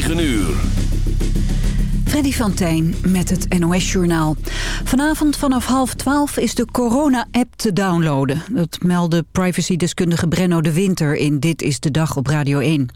9 uur. Freddy van Tijn met het NOS-journaal. Vanavond vanaf half twaalf is de corona-app te downloaden. Dat meldde privacydeskundige Brenno de Winter in Dit is de Dag op Radio 1.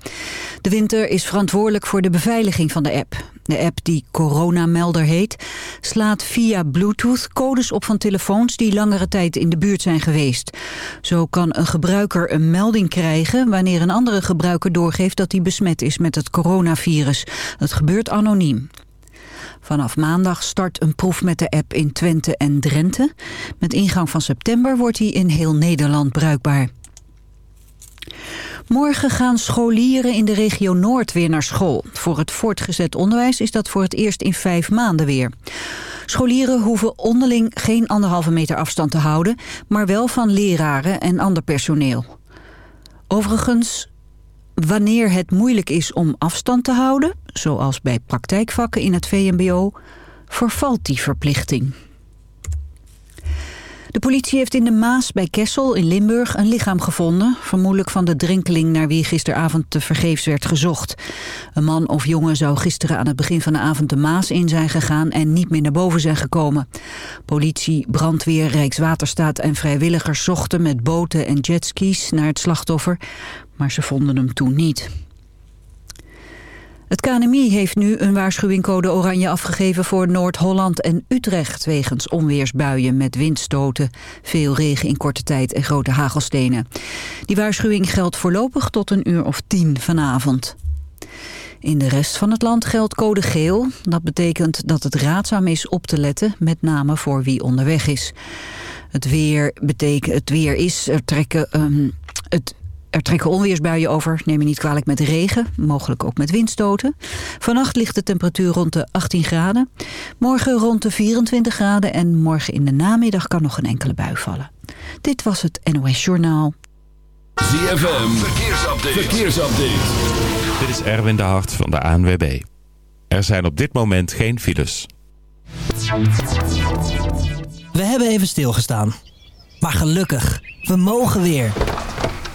De Winter is verantwoordelijk voor de beveiliging van de app. De app die Coronamelder heet, slaat via Bluetooth codes op van telefoons die langere tijd in de buurt zijn geweest. Zo kan een gebruiker een melding krijgen wanneer een andere gebruiker doorgeeft dat hij besmet is met het coronavirus. Dat gebeurt anoniem. Vanaf maandag start een proef met de app in Twente en Drenthe. Met ingang van september wordt hij in heel Nederland bruikbaar. Morgen gaan scholieren in de regio Noord weer naar school. Voor het voortgezet onderwijs is dat voor het eerst in vijf maanden weer. Scholieren hoeven onderling geen anderhalve meter afstand te houden... maar wel van leraren en ander personeel. Overigens Wanneer het moeilijk is om afstand te houden, zoals bij praktijkvakken in het VMBO, vervalt die verplichting. De politie heeft in de Maas bij Kessel in Limburg een lichaam gevonden... vermoedelijk van de drinkeling naar wie gisteravond te vergeefs werd gezocht. Een man of jongen zou gisteren aan het begin van de avond de Maas in zijn gegaan... en niet meer naar boven zijn gekomen. Politie, brandweer, Rijkswaterstaat en vrijwilligers zochten met boten en jetskis naar het slachtoffer maar ze vonden hem toen niet. Het KNMI heeft nu een waarschuwingcode oranje afgegeven voor Noord-Holland en Utrecht wegens onweersbuien met windstoten, veel regen in korte tijd en grote hagelstenen. Die waarschuwing geldt voorlopig tot een uur of tien vanavond. In de rest van het land geldt code geel. Dat betekent dat het raadzaam is op te letten, met name voor wie onderweg is. Het weer, betekent, het weer is, er trekken um, het er trekken onweersbuien over, neem je niet kwalijk met regen, mogelijk ook met windstoten. Vannacht ligt de temperatuur rond de 18 graden. Morgen rond de 24 graden en morgen in de namiddag kan nog een enkele bui vallen. Dit was het NOS Journaal. ZFM, verkeersupdate. verkeersupdate. Dit is Erwin de Hart van de ANWB. Er zijn op dit moment geen files. We hebben even stilgestaan. Maar gelukkig, we mogen weer.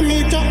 I need to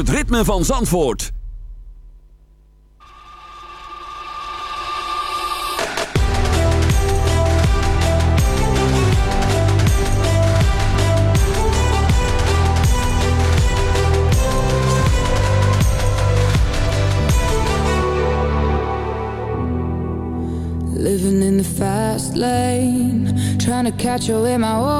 het ritme van Zandvoort. Living in the fast lane Trying to catch you my way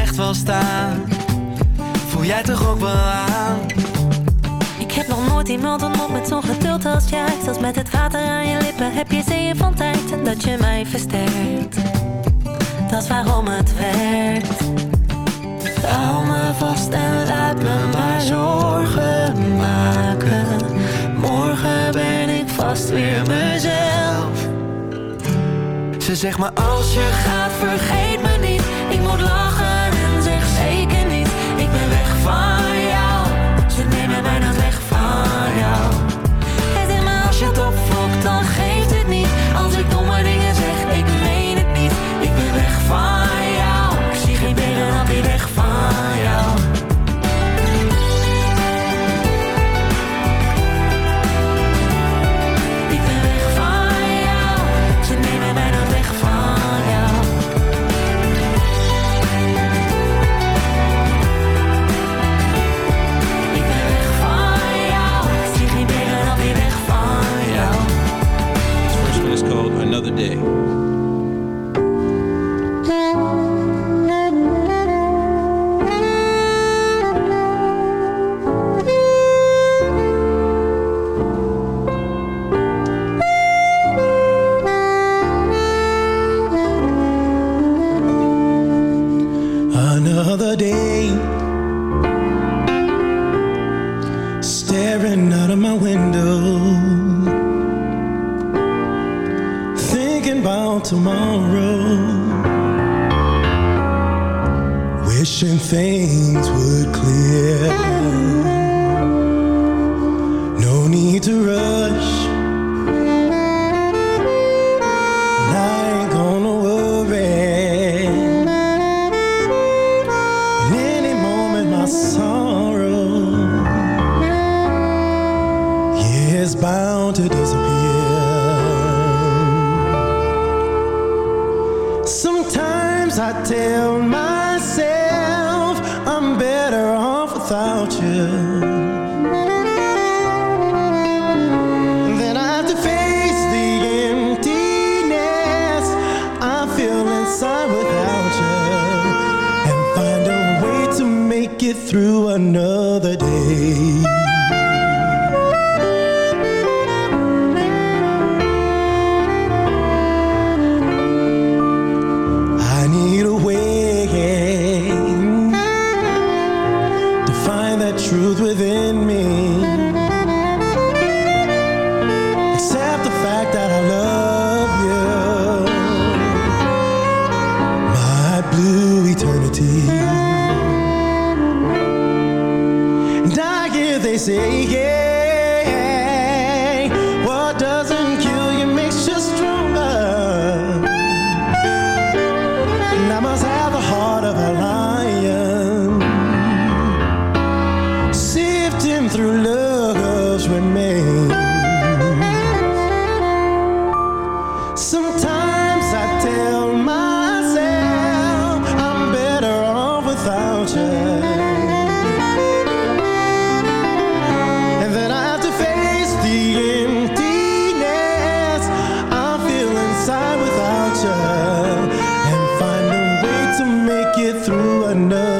echt wel staan. Voel jij toch ook wel aan? Ik heb nog nooit iemand ontmoet met zo'n geduld als jij. Zelfs met het water aan je lippen heb je zeeën van tijd. En dat je mij versterkt, dat is waarom het werkt. Hou me vast en laat me maar zorgen maken. Morgen ben ik vast weer mezelf. Ze zegt maar als je gaat vergeten. day. Wishing things would clear. It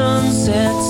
sunset